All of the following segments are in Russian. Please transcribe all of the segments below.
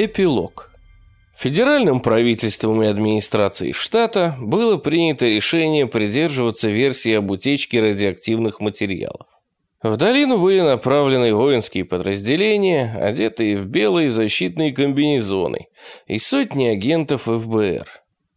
Эпилог. Федеральным правительством и администрацией штата было принято решение придерживаться версии об утечке радиоактивных материалов. В долину были направлены воинские подразделения, одетые в белые защитные комбинезоны, и сотни агентов ФБР.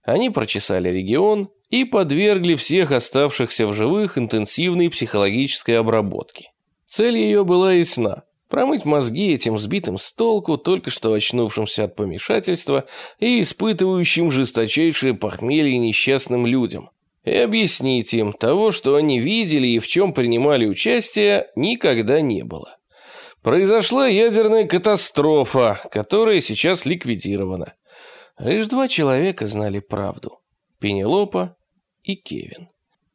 Они прочесали регион и подвергли всех оставшихся в живых интенсивной психологической обработке. Цель ее была ясна Промыть мозги этим сбитым с толку, только что очнувшимся от помешательства и испытывающим жесточайшее похмелье несчастным людям. И объяснить им, того, что они видели и в чем принимали участие, никогда не было. Произошла ядерная катастрофа, которая сейчас ликвидирована. Лишь два человека знали правду. Пенелопа и Кевин.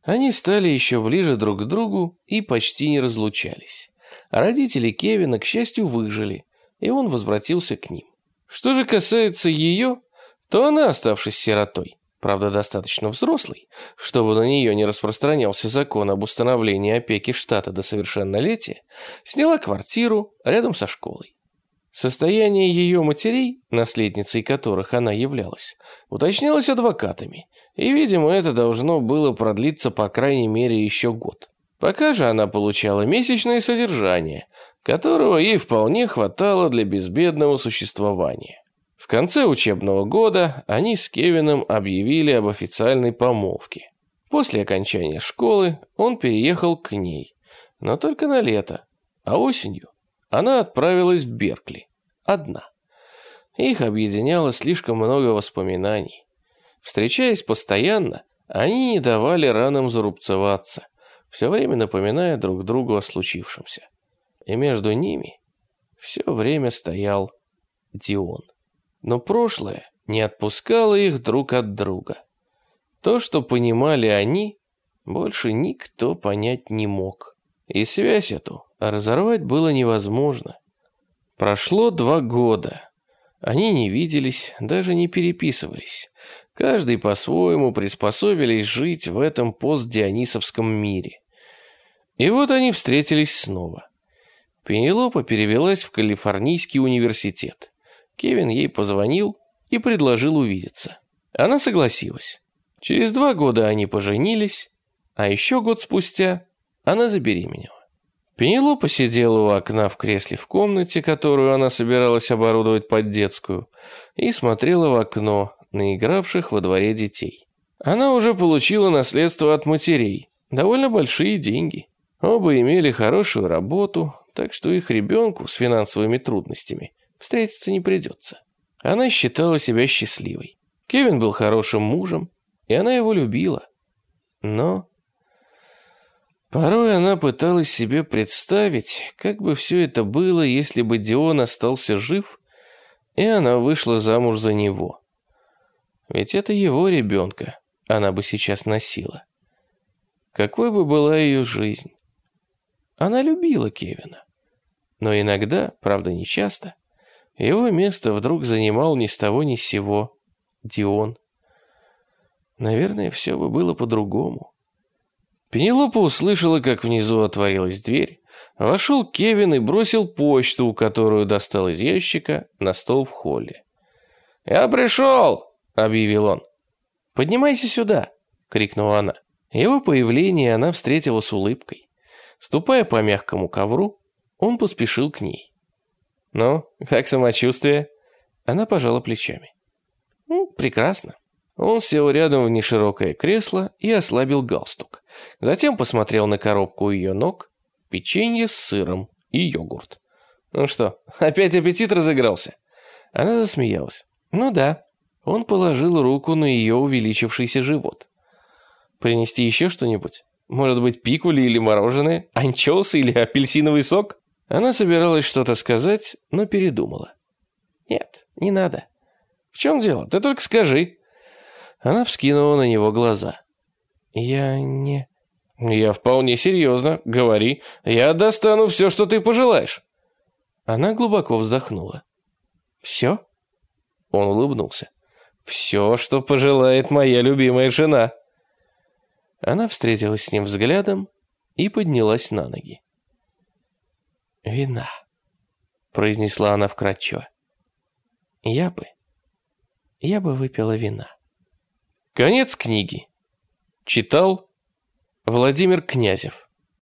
Они стали еще ближе друг к другу и почти не разлучались. Родители Кевина, к счастью, выжили, и он возвратился к ним. Что же касается ее, то она, оставшись сиротой, правда достаточно взрослой, чтобы на нее не распространялся закон об установлении опеки штата до совершеннолетия, сняла квартиру рядом со школой. Состояние ее матерей, наследницей которых она являлась, уточнялось адвокатами, и, видимо, это должно было продлиться по крайней мере еще год. Пока же она получала месячное содержание, которого ей вполне хватало для безбедного существования. В конце учебного года они с Кевином объявили об официальной помолвке. После окончания школы он переехал к ней, но только на лето, а осенью она отправилась в Беркли, одна. Их объединяло слишком много воспоминаний. Встречаясь постоянно, они не давали ранам зарубцеваться – все время напоминая друг другу о случившемся. И между ними все время стоял Дион. Но прошлое не отпускало их друг от друга. То, что понимали они, больше никто понять не мог. И связь эту разорвать было невозможно. Прошло два года. Они не виделись, даже не переписывались. Каждый по-своему приспособились жить в этом постдионисовском мире. И вот они встретились снова. Пенелопа перевелась в Калифорнийский университет. Кевин ей позвонил и предложил увидеться. Она согласилась. Через два года они поженились, а еще год спустя она забеременела. Пенелопа сидела у окна в кресле в комнате, которую она собиралась оборудовать под детскую, и смотрела в окно на игравших во дворе детей. Она уже получила наследство от матерей, довольно большие деньги. Оба имели хорошую работу, так что их ребенку с финансовыми трудностями встретиться не придется. Она считала себя счастливой. Кевин был хорошим мужем, и она его любила. Но порой она пыталась себе представить, как бы все это было, если бы Дион остался жив, и она вышла замуж за него. Ведь это его ребенка она бы сейчас носила. Какой бы была ее жизнь? Она любила Кевина. Но иногда, правда не часто, его место вдруг занимал ни с того ни с сего Дион. Наверное, все бы было по-другому. Пенелопа услышала, как внизу отворилась дверь. Вошел Кевин и бросил почту, которую достал из ящика, на стол в холле. «Я пришел!» — объявил он. «Поднимайся сюда!» — крикнула она. Его появление она встретила с улыбкой. Ступая по мягкому ковру, он поспешил к ней. «Ну, как самочувствие?» Она пожала плечами. «Ну, прекрасно». Он сел рядом в неширокое кресло и ослабил галстук. Затем посмотрел на коробку ее ног, печенье с сыром и йогурт. «Ну что, опять аппетит разыгрался?» Она засмеялась. «Ну да». Он положил руку на ее увеличившийся живот. «Принести еще что-нибудь?» Может быть, пикули или мороженое? Анчоусы или апельсиновый сок? Она собиралась что-то сказать, но передумала. Нет, не надо. В чем дело? Ты только скажи. Она вскинула на него глаза. Я не... Я вполне серьезно. Говори. Я достану все, что ты пожелаешь. Она глубоко вздохнула. Все? Он улыбнулся. Все, что пожелает моя любимая жена. Она встретилась с ним взглядом и поднялась на ноги. «Вина», — произнесла она вкратчиво. я бы... я бы выпила вина. Конец книги. Читал Владимир Князев